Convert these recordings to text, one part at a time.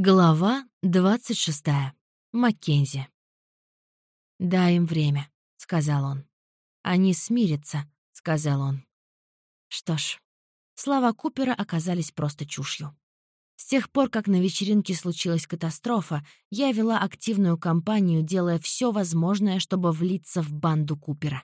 Глава 26. Маккензи. «Дай им время», — сказал он. «Они смирятся», — сказал он. Что ж, слова Купера оказались просто чушью. С тех пор, как на вечеринке случилась катастрофа, я вела активную кампанию, делая все возможное, чтобы влиться в банду Купера.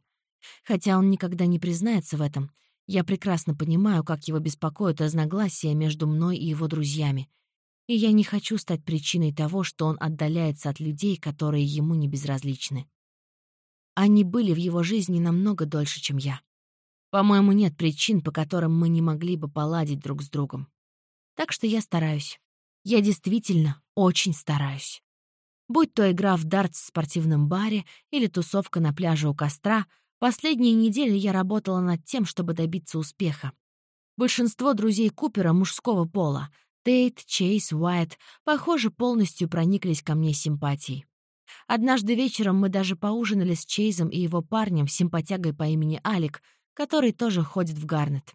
Хотя он никогда не признается в этом, я прекрасно понимаю, как его беспокоят разногласия между мной и его друзьями — и я не хочу стать причиной того, что он отдаляется от людей, которые ему не безразличны. Они были в его жизни намного дольше, чем я. По-моему, нет причин, по которым мы не могли бы поладить друг с другом. Так что я стараюсь. Я действительно очень стараюсь. Будь то игра в дартс в спортивном баре или тусовка на пляже у костра, последние недели я работала над тем, чтобы добиться успеха. Большинство друзей Купера мужского пола, Тейт, Чейз, Уайт, похоже, полностью прониклись ко мне симпатией. Однажды вечером мы даже поужинали с Чейзом и его парнем, симпатягой по имени Алик, который тоже ходит в Гарнет.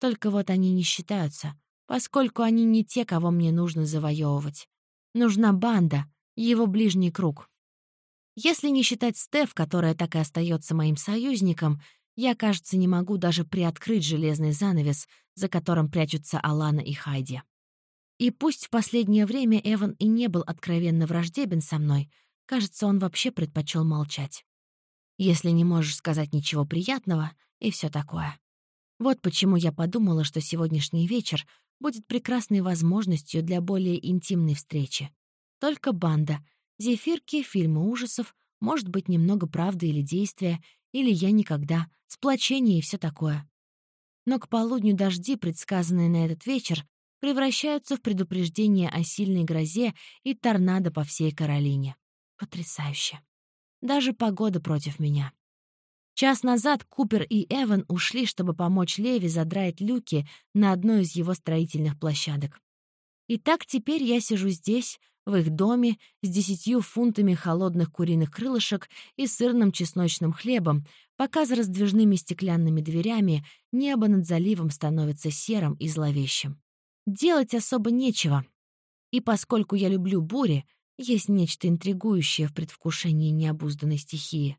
Только вот они не считаются, поскольку они не те, кого мне нужно завоевывать. Нужна банда, его ближний круг. Если не считать Стеф, которая так и остается моим союзником, я, кажется, не могу даже приоткрыть железный занавес, за которым прячутся Алана и Хайди. И пусть в последнее время Эван и не был откровенно враждебен со мной, кажется, он вообще предпочел молчать. Если не можешь сказать ничего приятного, и все такое. Вот почему я подумала, что сегодняшний вечер будет прекрасной возможностью для более интимной встречи. Только банда, зефирки, фильмы ужасов, может быть, немного правды или действия, или я никогда, сплочение и все такое. Но к полудню дожди, предсказанные на этот вечер, превращаются в предупреждение о сильной грозе и торнадо по всей Каролине. Потрясающе. Даже погода против меня. Час назад Купер и Эван ушли, чтобы помочь Леви задраить люки на одной из его строительных площадок. И так теперь я сижу здесь, в их доме, с десятью фунтами холодных куриных крылышек и сырным чесночным хлебом, пока за раздвижными стеклянными дверями небо над заливом становится серым и зловещим. Делать особо нечего. И поскольку я люблю бури, есть нечто интригующее в предвкушении необузданной стихии.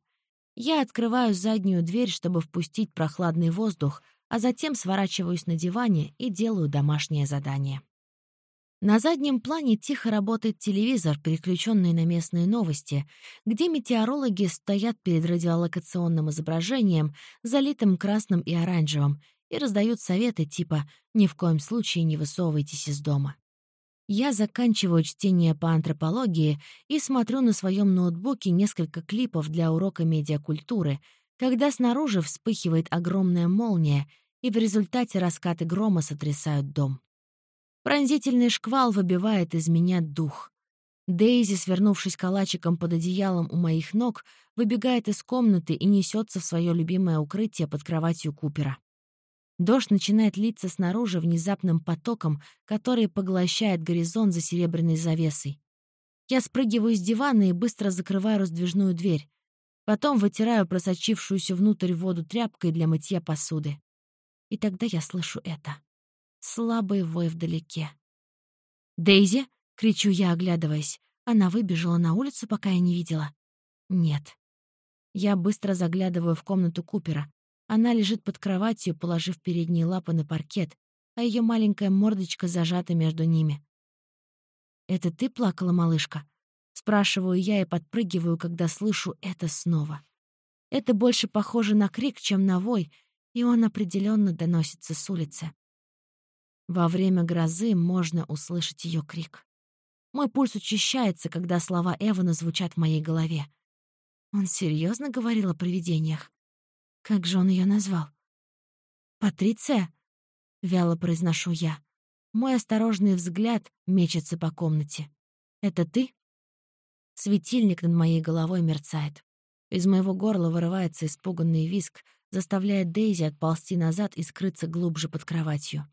Я открываю заднюю дверь, чтобы впустить прохладный воздух, а затем сворачиваюсь на диване и делаю домашнее задание. На заднем плане тихо работает телевизор, переключенный на местные новости, где метеорологи стоят перед радиолокационным изображением, залитым красным и оранжевым, и раздают советы типа «ни в коем случае не высовывайтесь из дома». Я заканчиваю чтение по антропологии и смотрю на своем ноутбуке несколько клипов для урока медиакультуры, когда снаружи вспыхивает огромная молния, и в результате раскаты грома сотрясают дом. Пронзительный шквал выбивает из меня дух. Дейзи, свернувшись калачиком под одеялом у моих ног, выбегает из комнаты и несется в свое любимое укрытие под кроватью Купера. Дождь начинает литься снаружи внезапным потоком, который поглощает горизонт за серебряной завесой. Я спрыгиваю с дивана и быстро закрываю раздвижную дверь. Потом вытираю просочившуюся внутрь воду тряпкой для мытья посуды. И тогда я слышу это. Слабый вой вдалеке. «Дейзи!» — кричу я, оглядываясь. Она выбежала на улицу, пока я не видела. Нет. Я быстро заглядываю в комнату Купера. Она лежит под кроватью, положив передние лапы на паркет, а ее маленькая мордочка зажата между ними. «Это ты плакала, малышка?» Спрашиваю я и подпрыгиваю, когда слышу это снова. Это больше похоже на крик, чем на вой, и он определенно доносится с улицы. Во время грозы можно услышать ее крик. Мой пульс учащается, когда слова Эвана звучат в моей голове. Он серьезно говорил о привидениях? Как же он ее назвал? «Патриция?» — вяло произношу я. Мой осторожный взгляд мечется по комнате. «Это ты?» Светильник над моей головой мерцает. Из моего горла вырывается испуганный виск, заставляя Дейзи отползти назад и скрыться глубже под кроватью.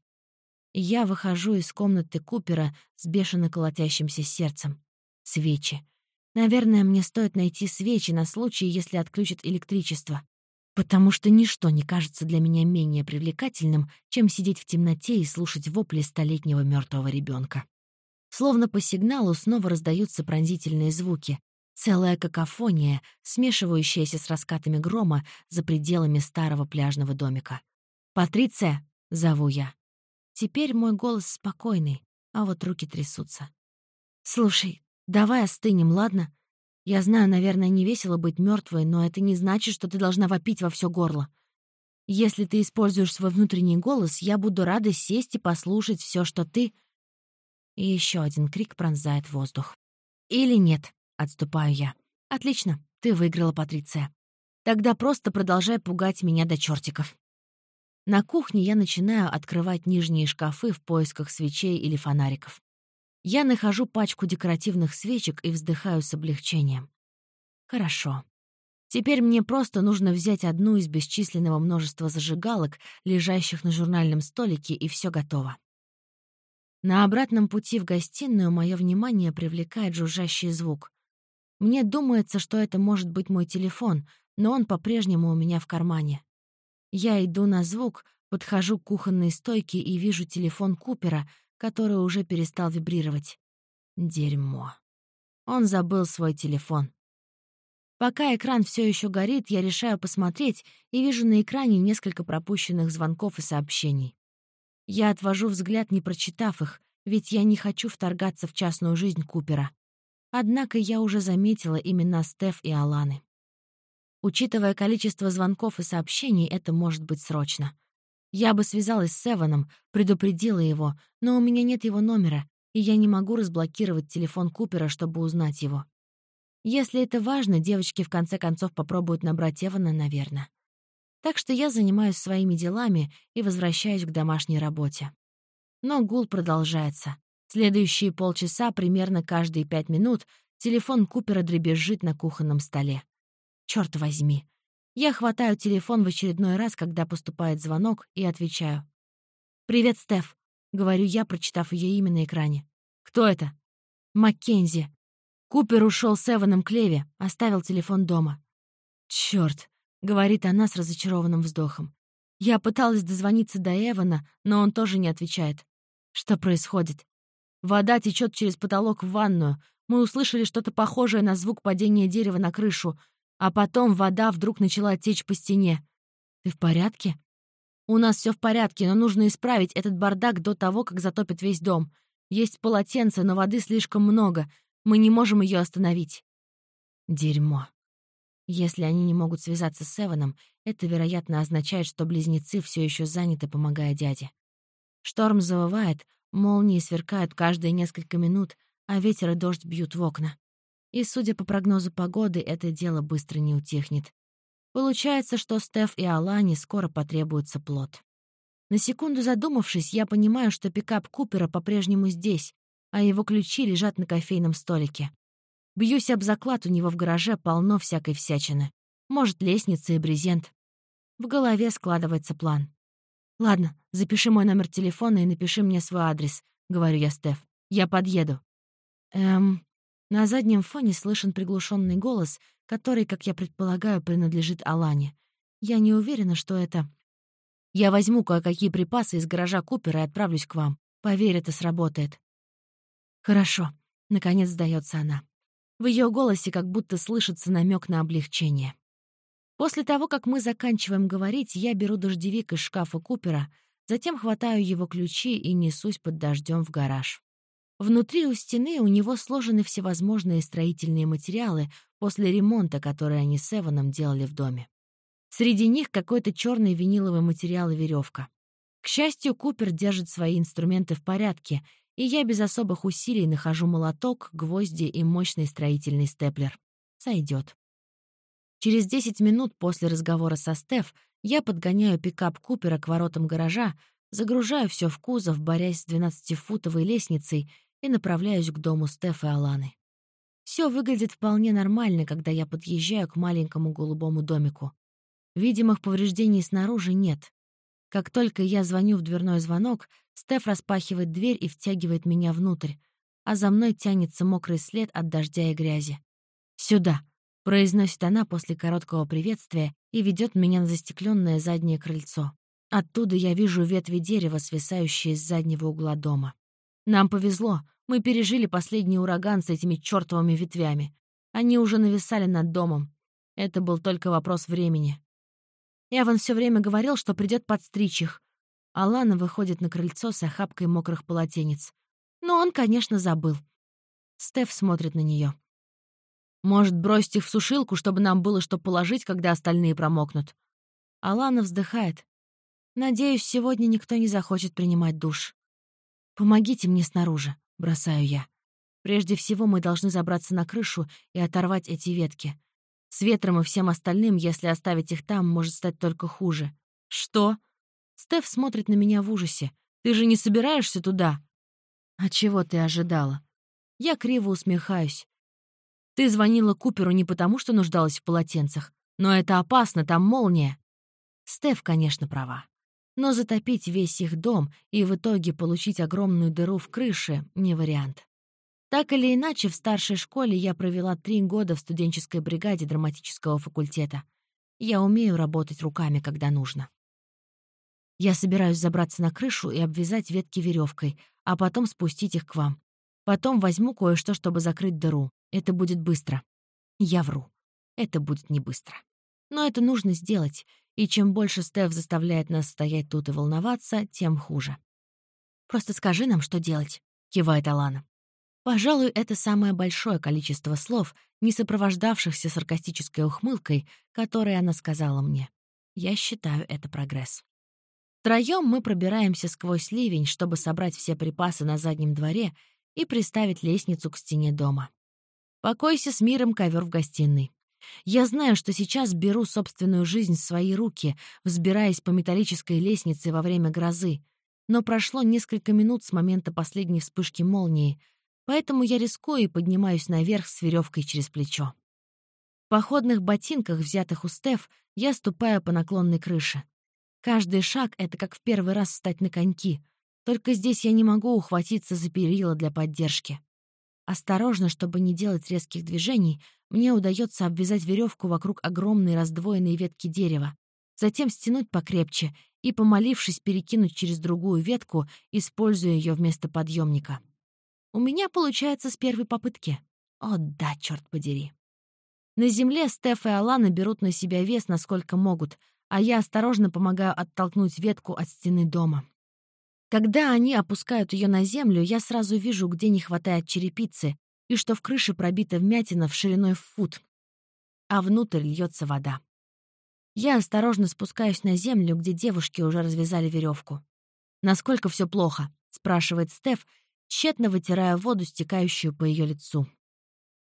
Я выхожу из комнаты Купера с бешено колотящимся сердцем. Свечи. Наверное, мне стоит найти свечи на случай, если отключат электричество потому что ничто не кажется для меня менее привлекательным, чем сидеть в темноте и слушать вопли столетнего мертвого ребенка. Словно по сигналу снова раздаются пронзительные звуки. Целая какофония, смешивающаяся с раскатами грома за пределами старого пляжного домика. «Патриция!» — зову я. Теперь мой голос спокойный, а вот руки трясутся. «Слушай, давай остынем, ладно? Я знаю, наверное, не весело быть мертвой, но это не значит, что ты должна вопить во все горло. Если ты используешь свой внутренний голос, я буду рада сесть и послушать все, что ты...» И еще один крик пронзает воздух. «Или нет?» — отступаю я. «Отлично, ты выиграла, Патриция. Тогда просто продолжай пугать меня до чертиков». На кухне я начинаю открывать нижние шкафы в поисках свечей или фонариков. Я нахожу пачку декоративных свечек и вздыхаю с облегчением. Хорошо. Теперь мне просто нужно взять одну из бесчисленного множества зажигалок, лежащих на журнальном столике, и все готово. На обратном пути в гостиную мое внимание привлекает жужжащий звук. Мне думается, что это может быть мой телефон, но он по-прежнему у меня в кармане. Я иду на звук, подхожу к кухонной стойке и вижу телефон Купера, который уже перестал вибрировать. Дерьмо. Он забыл свой телефон. Пока экран все еще горит, я решаю посмотреть и вижу на экране несколько пропущенных звонков и сообщений. Я отвожу взгляд, не прочитав их, ведь я не хочу вторгаться в частную жизнь Купера. Однако я уже заметила имена Стеф и Аланы. Учитывая количество звонков и сообщений, это может быть срочно. Я бы связалась с Севаном, предупредила его, но у меня нет его номера, и я не могу разблокировать телефон Купера, чтобы узнать его. Если это важно, девочки в конце концов попробуют набрать Эвана, наверное. Так что я занимаюсь своими делами и возвращаюсь к домашней работе. Но гул продолжается. Следующие полчаса, примерно каждые пять минут, телефон Купера дребезжит на кухонном столе. Черт возьми. Я хватаю телефон в очередной раз, когда поступает звонок, и отвечаю. «Привет, Стеф», — говорю я, прочитав ее имя на экране. «Кто это?» «Маккензи». Купер ушел с Эваном Клеви, оставил телефон дома. «Чёрт», — говорит она с разочарованным вздохом. Я пыталась дозвониться до Эвана, но он тоже не отвечает. Что происходит? Вода течет через потолок в ванную. Мы услышали что-то похожее на звук падения дерева на крышу, а потом вода вдруг начала течь по стене. «Ты в порядке?» «У нас все в порядке, но нужно исправить этот бардак до того, как затопит весь дом. Есть полотенце, но воды слишком много. Мы не можем ее остановить». Дерьмо. Если они не могут связаться с Эваном, это, вероятно, означает, что близнецы все еще заняты, помогая дяде. Шторм завывает, молнии сверкают каждые несколько минут, а ветер и дождь бьют в окна. И, судя по прогнозу погоды, это дело быстро не утихнет. Получается, что Стеф и Алане скоро потребуется плод. На секунду задумавшись, я понимаю, что пикап Купера по-прежнему здесь, а его ключи лежат на кофейном столике. Бьюсь об заклад, у него в гараже полно всякой всячины. Может, лестница и брезент. В голове складывается план. «Ладно, запиши мой номер телефона и напиши мне свой адрес», — говорю я Стеф. «Я подъеду». «Эм, на заднем фоне слышен приглушенный голос, который, как я предполагаю, принадлежит Алане. Я не уверена, что это... Я возьму кое-какие припасы из гаража Купера и отправлюсь к вам. Поверь, это сработает. Хорошо. Наконец сдается она. В ее голосе как будто слышится намек на облегчение. После того, как мы заканчиваем говорить, я беру дождевик из шкафа Купера, затем хватаю его ключи и несусь под дождем в гараж. Внутри у стены у него сложены всевозможные строительные материалы после ремонта, который они с Эваном делали в доме. Среди них какой-то черный виниловый материал и веревка. К счастью, Купер держит свои инструменты в порядке, и я без особых усилий нахожу молоток, гвозди и мощный строительный степлер. Сойдет. Через 10 минут после разговора со Стеф я подгоняю пикап Купера к воротам гаража, загружаю все в кузов, борясь с 12-футовой лестницей и направляюсь к дому Стеф и Аланы. Все выглядит вполне нормально, когда я подъезжаю к маленькому голубому домику. Видимых повреждений снаружи нет. Как только я звоню в дверной звонок, Стеф распахивает дверь и втягивает меня внутрь, а за мной тянется мокрый след от дождя и грязи. «Сюда!» — произносит она после короткого приветствия и ведет меня на застекленное заднее крыльцо. Оттуда я вижу ветви дерева, свисающие с заднего угла дома. Нам повезло, Мы пережили последний ураган с этими чёртовыми ветвями. Они уже нависали над домом. Это был только вопрос времени. Эван все время говорил, что придет подстричь их. Алана выходит на крыльцо с охапкой мокрых полотенец. Но он, конечно, забыл. Стеф смотрит на нее. «Может, бросить их в сушилку, чтобы нам было что положить, когда остальные промокнут?» Алана вздыхает. «Надеюсь, сегодня никто не захочет принимать душ. Помогите мне снаружи», — бросаю я. «Прежде всего мы должны забраться на крышу и оторвать эти ветки. С ветром и всем остальным, если оставить их там, может стать только хуже». «Что?» Стеф смотрит на меня в ужасе. «Ты же не собираешься туда?» «А чего ты ожидала?» Я криво усмехаюсь. «Ты звонила Куперу не потому, что нуждалась в полотенцах. Но это опасно, там молния». Стеф, конечно, права. Но затопить весь их дом и в итоге получить огромную дыру в крыше — не вариант. Так или иначе, в старшей школе я провела три года в студенческой бригаде драматического факультета. Я умею работать руками, когда нужно. Я собираюсь забраться на крышу и обвязать ветки веревкой, а потом спустить их к вам. Потом возьму кое-что, чтобы закрыть дыру. Это будет быстро. Я вру. Это будет не быстро. Но это нужно сделать, и чем больше Стеф заставляет нас стоять тут и волноваться, тем хуже. «Просто скажи нам, что делать», — кивает Алана. Пожалуй, это самое большое количество слов, не сопровождавшихся саркастической ухмылкой, которой она сказала мне. Я считаю это прогресс. Втроём мы пробираемся сквозь ливень, чтобы собрать все припасы на заднем дворе и приставить лестницу к стене дома. Покойся с миром ковер в гостиной. Я знаю, что сейчас беру собственную жизнь в свои руки, взбираясь по металлической лестнице во время грозы, но прошло несколько минут с момента последней вспышки молнии, поэтому я рискую и поднимаюсь наверх с веревкой через плечо. В походных ботинках, взятых у Стеф, я ступаю по наклонной крыше. Каждый шаг — это как в первый раз встать на коньки. Только здесь я не могу ухватиться за перила для поддержки. Осторожно, чтобы не делать резких движений, мне удается обвязать веревку вокруг огромной раздвоенной ветки дерева, затем стянуть покрепче и, помолившись, перекинуть через другую ветку, используя ее вместо подъемника. У меня получается с первой попытки. О да, черт подери. На земле Стеф и Алана берут на себя вес, насколько могут — а я осторожно помогаю оттолкнуть ветку от стены дома. Когда они опускают ее на землю, я сразу вижу, где не хватает черепицы, и что в крыше пробита вмятина в шириной в фут, а внутрь льется вода. Я осторожно спускаюсь на землю, где девушки уже развязали веревку. «Насколько все плохо?» — спрашивает Стеф, тщетно вытирая воду, стекающую по ее лицу.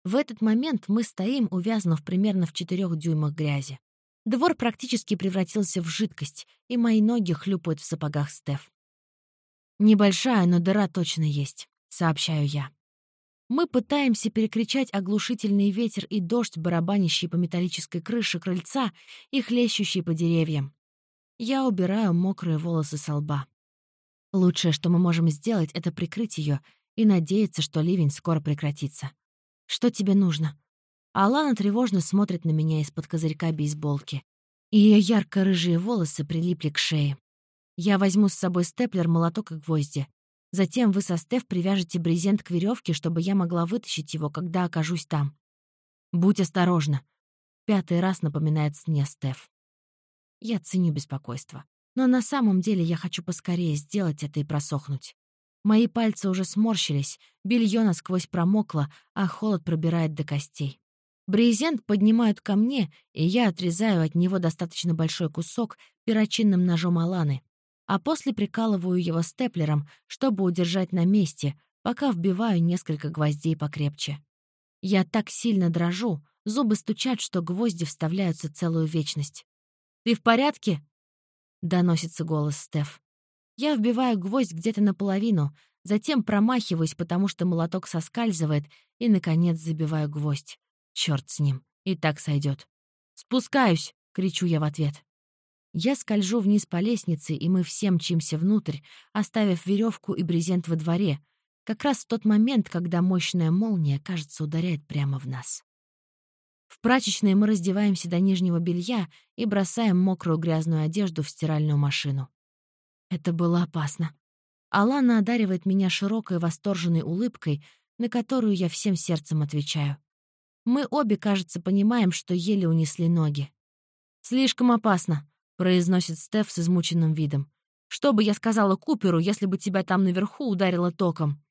В этот момент мы стоим, увязнув примерно в четырех дюймах грязи. Двор практически превратился в жидкость, и мои ноги хлюпают в сапогах Стеф. «Небольшая, но дыра точно есть», — сообщаю я. Мы пытаемся перекричать оглушительный ветер и дождь, барабанящий по металлической крыше крыльца и хлещущий по деревьям. Я убираю мокрые волосы со лба. Лучшее, что мы можем сделать, это прикрыть ее и надеяться, что ливень скоро прекратится. Что тебе нужно? Алана тревожно смотрит на меня из-под козырька бейсболки. Ее ярко-рыжие волосы прилипли к шее. Я возьму с собой степлер, молоток и гвозди. Затем вы со Стеф привяжете брезент к веревке, чтобы я могла вытащить его, когда окажусь там. Будь осторожна. Пятый раз напоминает сне Стеф. Я ценю беспокойство. Но на самом деле я хочу поскорее сделать это и просохнуть. Мои пальцы уже сморщились, белье насквозь промокло, а холод пробирает до костей. Брезент поднимают ко мне, и я отрезаю от него достаточно большой кусок перочинным ножом Аланы, а после прикалываю его степлером, чтобы удержать на месте, пока вбиваю несколько гвоздей покрепче. Я так сильно дрожу, зубы стучат, что гвозди вставляются целую вечность. «Ты в порядке?» — доносится голос Стеф. Я вбиваю гвоздь где-то наполовину, затем промахиваюсь, потому что молоток соскальзывает, и, наконец, забиваю гвоздь. Черт с ним, и так сойдет. «Спускаюсь!» — кричу я в ответ. Я скольжу вниз по лестнице, и мы все мчимся внутрь, оставив веревку и брезент во дворе, как раз в тот момент, когда мощная молния, кажется, ударяет прямо в нас. В прачечной мы раздеваемся до нижнего белья и бросаем мокрую грязную одежду в стиральную машину. Это было опасно. Алана одаривает меня широкой восторженной улыбкой, на которую я всем сердцем отвечаю. Мы обе, кажется, понимаем, что еле унесли ноги. «Слишком опасно», — произносит Стеф с измученным видом. «Что бы я сказала Куперу, если бы тебя там наверху ударило током?»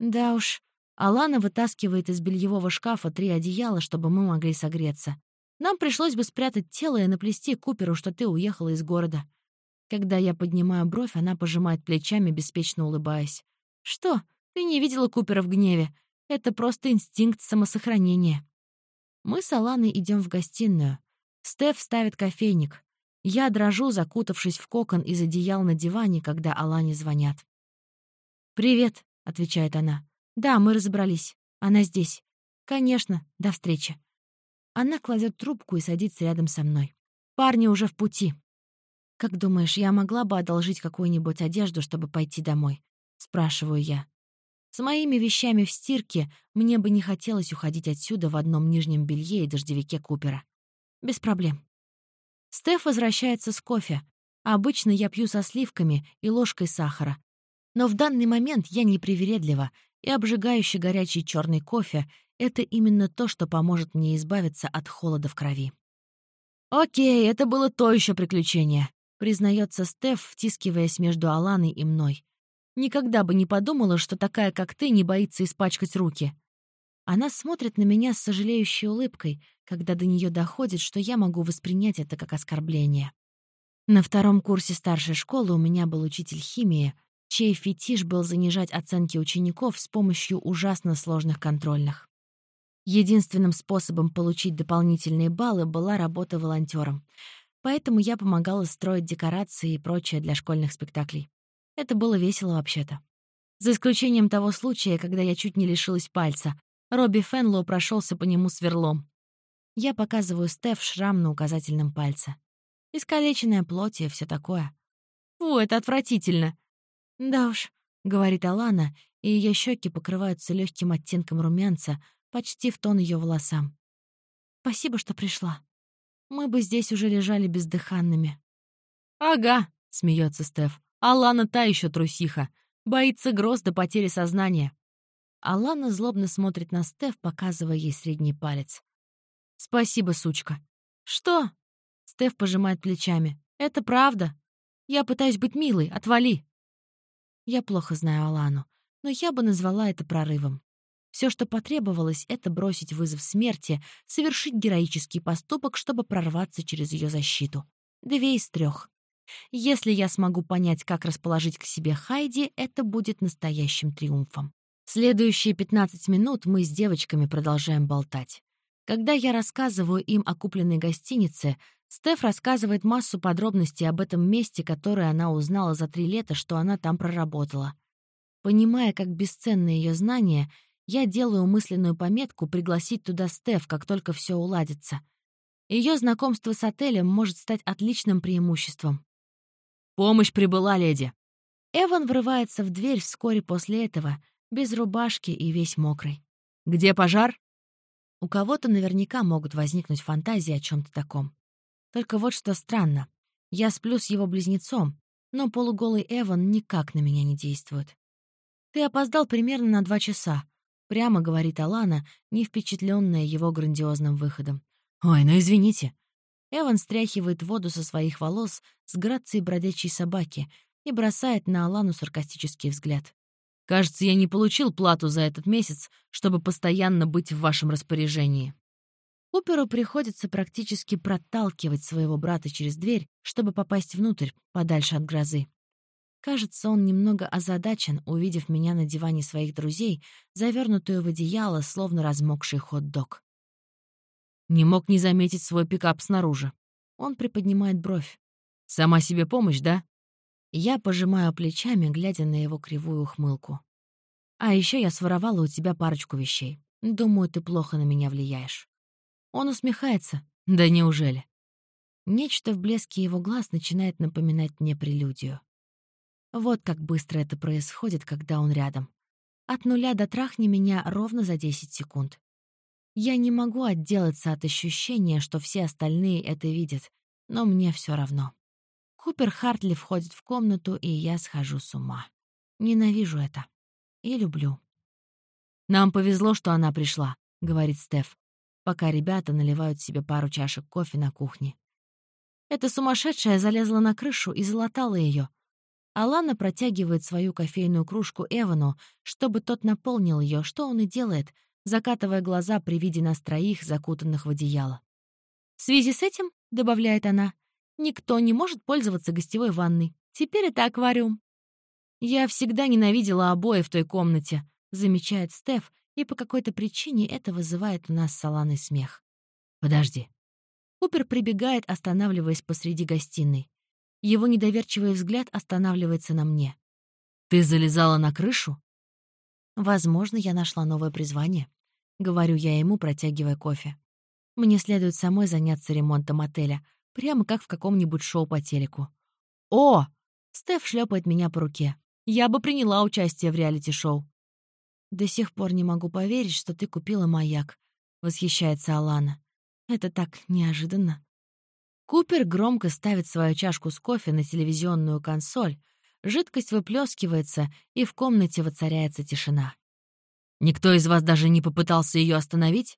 Да уж, Алана вытаскивает из бельевого шкафа три одеяла, чтобы мы могли согреться. Нам пришлось бы спрятать тело и наплести Куперу, что ты уехала из города. Когда я поднимаю бровь, она пожимает плечами, беспечно улыбаясь. «Что? Ты не видела Купера в гневе? Это просто инстинкт самосохранения». Мы с Аланой идем в гостиную. Стеф ставит кофейник. Я дрожу, закутавшись в кокон из одеял на диване, когда Алане звонят. «Привет», — отвечает она. «Да, мы разобрались. Она здесь. Конечно. До встречи». Она кладет трубку и садится рядом со мной. «Парни уже в пути». «Как думаешь, я могла бы одолжить какую-нибудь одежду, чтобы пойти домой?» — спрашиваю я. С моими вещами в стирке мне бы не хотелось уходить отсюда в одном нижнем белье и дождевике Купера. Без проблем. Стеф возвращается с кофе. Обычно я пью со сливками и ложкой сахара. Но в данный момент я непривередлива, и обжигающий горячий черный кофе — это именно то, что поможет мне избавиться от холода в крови. «Окей, это было то еще приключение», признается Стеф, втискиваясь между Аланой и мной. «Никогда бы не подумала, что такая, как ты, не боится испачкать руки». Она смотрит на меня с сожалеющей улыбкой, когда до нее доходит, что я могу воспринять это как оскорбление. На втором курсе старшей школы у меня был учитель химии, чей фетиш был занижать оценки учеников с помощью ужасно сложных контрольных. Единственным способом получить дополнительные баллы была работа волонтером — Поэтому я помогала строить декорации и прочее для школьных спектаклей. Это было весело вообще-то. За исключением того случая, когда я чуть не лишилась пальца. Робби Фенлоу прошелся по нему сверлом. Я показываю Стеф шрам на указательном пальце. Искалеченная плоть все такое. «Фу, это отвратительно!» «Да уж», — говорит Алана, и ее щеки покрываются легким оттенком румянца, почти в тон ее волосам. «Спасибо, что пришла» мы бы здесь уже лежали бездыханными. «Ага», — смеется Стеф. «Алана та еще трусиха. Боится гроз до потери сознания». Алана злобно смотрит на Стеф, показывая ей средний палец. «Спасибо, сучка». «Что?» Стеф пожимает плечами. «Это правда. Я пытаюсь быть милой. Отвали». Я плохо знаю Алану, но я бы назвала это прорывом. Все, что потребовалось, это бросить вызов смерти, совершить героический поступок, чтобы прорваться через ее защиту. Две из трех. Если я смогу понять, как расположить к себе Хайди, это будет настоящим триумфом. Следующие 15 минут мы с девочками продолжаем болтать. Когда я рассказываю им о купленной гостинице, Стеф рассказывает массу подробностей об этом месте, которое она узнала за три лета, что она там проработала. Понимая, как бесценны ее знания, я делаю мысленную пометку пригласить туда Стеф, как только все уладится. Ее знакомство с отелем может стать отличным преимуществом. «Помощь прибыла, леди!» Эван врывается в дверь вскоре после этого, без рубашки и весь мокрый. «Где пожар?» У кого-то наверняка могут возникнуть фантазии о чем то таком. Только вот что странно. Я сплю с его близнецом, но полуголый Эван никак на меня не действует. «Ты опоздал примерно на два часа», Прямо говорит Алана, не впечатленная его грандиозным выходом. «Ой, ну извините». Эван стряхивает воду со своих волос с грацией бродячей собаки и бросает на Алану саркастический взгляд. «Кажется, я не получил плату за этот месяц, чтобы постоянно быть в вашем распоряжении». Куперу приходится практически проталкивать своего брата через дверь, чтобы попасть внутрь, подальше от грозы. Кажется, он немного озадачен, увидев меня на диване своих друзей, завернутую в одеяло, словно размокший хот-дог. Не мог не заметить свой пикап снаружи. Он приподнимает бровь. «Сама себе помощь, да?» Я пожимаю плечами, глядя на его кривую ухмылку. «А еще я своровала у тебя парочку вещей. Думаю, ты плохо на меня влияешь». Он усмехается. «Да неужели?» Нечто в блеске его глаз начинает напоминать мне прелюдию. Вот как быстро это происходит, когда он рядом. От нуля до трахни меня ровно за 10 секунд. Я не могу отделаться от ощущения, что все остальные это видят, но мне все равно. Купер Хартли входит в комнату, и я схожу с ума. Ненавижу это. И люблю. «Нам повезло, что она пришла», — говорит Стеф, пока ребята наливают себе пару чашек кофе на кухне. Эта сумасшедшая залезла на крышу и залатала ее. Алана протягивает свою кофейную кружку Эвану, чтобы тот наполнил ее, что он и делает, закатывая глаза при виде нас троих, закутанных в одеяло. «В связи с этим», — добавляет она, — «никто не может пользоваться гостевой ванной. Теперь это аквариум». «Я всегда ненавидела обои в той комнате», — замечает Стеф, и по какой-то причине это вызывает у нас саланный смех. «Подожди». Купер прибегает, останавливаясь посреди гостиной. Его недоверчивый взгляд останавливается на мне. «Ты залезала на крышу?» «Возможно, я нашла новое призвание», — говорю я ему, протягивая кофе. «Мне следует самой заняться ремонтом отеля, прямо как в каком-нибудь шоу по телеку». «О!» — Стеф шлепает меня по руке. «Я бы приняла участие в реалити-шоу». «До сих пор не могу поверить, что ты купила маяк», — восхищается Алана. «Это так неожиданно». Купер громко ставит свою чашку с кофе на телевизионную консоль, жидкость выплескивается, и в комнате воцаряется тишина. «Никто из вас даже не попытался ее остановить?»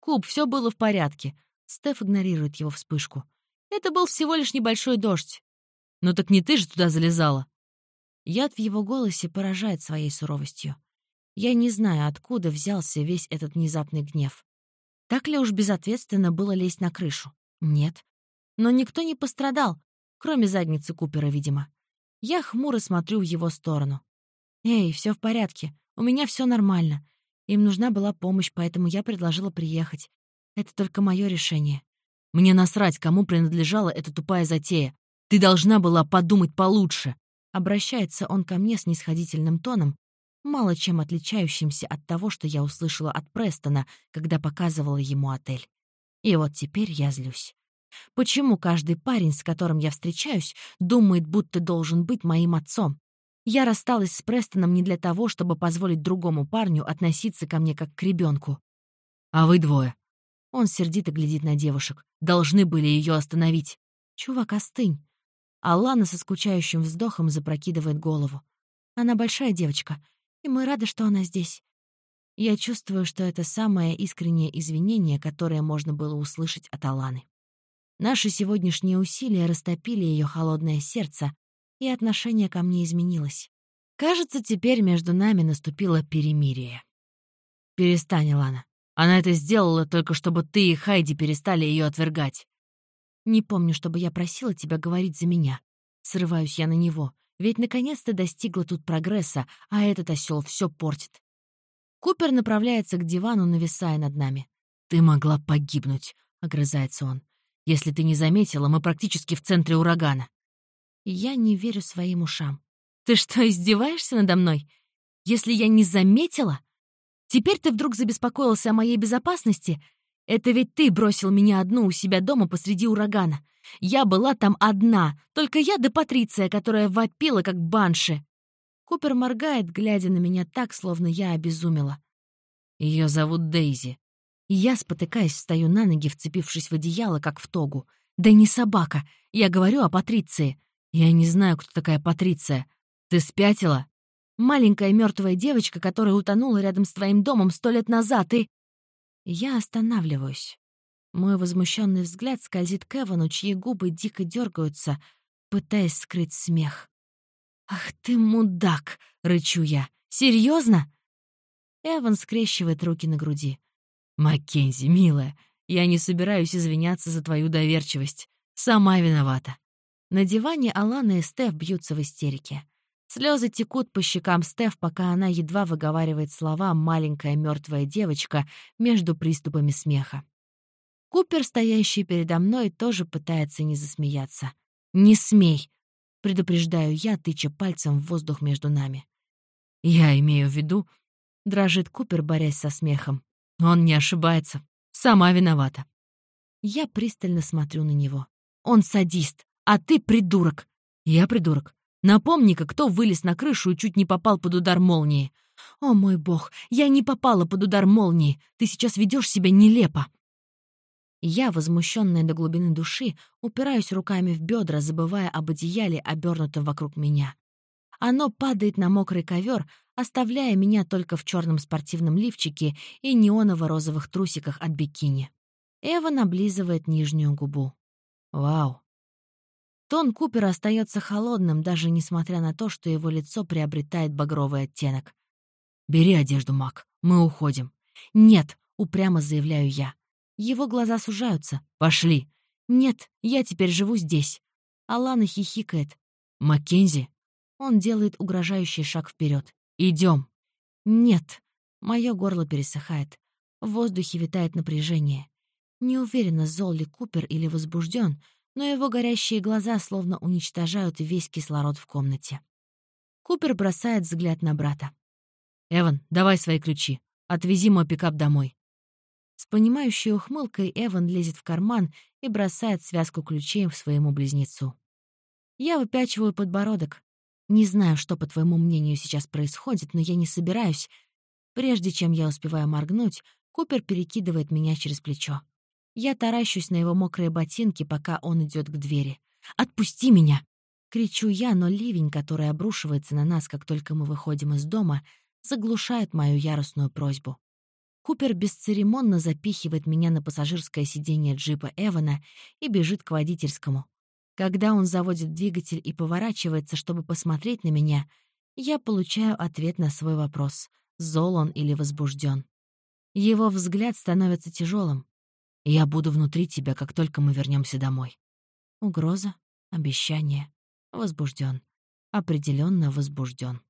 «Куб, все было в порядке». Стеф игнорирует его вспышку. «Это был всего лишь небольшой дождь». «Ну так не ты же туда залезала?» Яд в его голосе поражает своей суровостью. Я не знаю, откуда взялся весь этот внезапный гнев. Так ли уж безответственно было лезть на крышу? Нет. Но никто не пострадал, кроме задницы Купера, видимо. Я хмуро смотрю в его сторону. «Эй, все в порядке. У меня все нормально. Им нужна была помощь, поэтому я предложила приехать. Это только мое решение. Мне насрать, кому принадлежала эта тупая затея. Ты должна была подумать получше». Обращается он ко мне с нисходительным тоном, мало чем отличающимся от того, что я услышала от Престона, когда показывала ему отель. И вот теперь я злюсь. Почему каждый парень, с которым я встречаюсь, думает, будто должен быть моим отцом? Я рассталась с Престоном не для того, чтобы позволить другому парню относиться ко мне как к ребенку. А вы двое. Он сердито глядит на девушек. Должны были ее остановить. Чувак, остынь. Алана со скучающим вздохом запрокидывает голову. Она большая девочка, и мы рады, что она здесь. Я чувствую, что это самое искреннее извинение, которое можно было услышать от Аланы. Наши сегодняшние усилия растопили ее холодное сердце, и отношение ко мне изменилось. Кажется, теперь между нами наступило перемирие. «Перестань, Лана. Она это сделала только, чтобы ты и Хайди перестали ее отвергать». «Не помню, чтобы я просила тебя говорить за меня». Срываюсь я на него. Ведь наконец-то достигла тут прогресса, а этот осел все портит. Купер направляется к дивану, нависая над нами. «Ты могла погибнуть», — огрызается он. «Если ты не заметила, мы практически в центре урагана». Я не верю своим ушам. «Ты что, издеваешься надо мной? Если я не заметила? Теперь ты вдруг забеспокоился о моей безопасности? Это ведь ты бросил меня одну у себя дома посреди урагана. Я была там одна, только я да Патриция, которая вопила, как банши. Купер моргает, глядя на меня так, словно я обезумела. Ее зовут Дейзи. И я, спотыкаясь, встаю на ноги, вцепившись в одеяло, как в тогу. Да не собака. Я говорю о Патриции. Я не знаю, кто такая Патриция. Ты спятила? Маленькая мертвая девочка, которая утонула рядом с твоим домом сто лет назад, и... Я останавливаюсь. Мой возмущенный взгляд скользит к Эвану, чьи губы дико дергаются, пытаясь скрыть смех. «Ах ты мудак!» — рычу я. Серьезно? Эван скрещивает руки на груди. «Маккензи, милая, я не собираюсь извиняться за твою доверчивость. Сама виновата». На диване Алана и Стеф бьются в истерике. Слезы текут по щекам Стеф, пока она едва выговаривает слова «маленькая мертвая девочка» между приступами смеха. Купер, стоящий передо мной, тоже пытается не засмеяться. «Не смей!» — предупреждаю я, тыча пальцем в воздух между нами. «Я имею в виду...» — дрожит Купер, борясь со смехом. «Он не ошибается. Сама виновата». Я пристально смотрю на него. «Он садист, а ты придурок!» «Я придурок. Напомни-ка, кто вылез на крышу и чуть не попал под удар молнии». «О мой бог, я не попала под удар молнии. Ты сейчас ведешь себя нелепо». Я, возмущенная до глубины души, упираюсь руками в бедра, забывая об одеяле, обернутом вокруг меня. Оно падает на мокрый ковер, оставляя меня только в черном спортивном лифчике и неоново-розовых трусиках от бикини. Эван облизывает нижнюю губу. Вау. Тон Купера остается холодным, даже несмотря на то, что его лицо приобретает багровый оттенок. «Бери одежду, Мак, мы уходим». «Нет», — упрямо заявляю я. Его глаза сужаются. «Пошли». «Нет, я теперь живу здесь». Алана хихикает. «Маккензи?» Он делает угрожающий шаг вперед. Идем. «Нет». Мое горло пересыхает. В воздухе витает напряжение. Не уверена, зол ли Купер или возбужден, но его горящие глаза словно уничтожают весь кислород в комнате. Купер бросает взгляд на брата. «Эван, давай свои ключи. Отвези мой пикап домой». С понимающей ухмылкой Эван лезет в карман и бросает связку ключей своему близнецу. Я выпячиваю подбородок. Не знаю, что, по твоему мнению, сейчас происходит, но я не собираюсь. Прежде чем я успеваю моргнуть, Купер перекидывает меня через плечо. Я таращусь на его мокрые ботинки, пока он идет к двери. «Отпусти меня!» Кричу я, но ливень, который обрушивается на нас, как только мы выходим из дома, заглушает мою яростную просьбу. Купер бесцеремонно запихивает меня на пассажирское сиденье джипа Эвана и бежит к водительскому. Когда он заводит двигатель и поворачивается, чтобы посмотреть на меня, я получаю ответ на свой вопрос — зол он или возбужден. Его взгляд становится тяжелым. «Я буду внутри тебя, как только мы вернемся домой». Угроза, обещание, возбужден, определенно возбужден.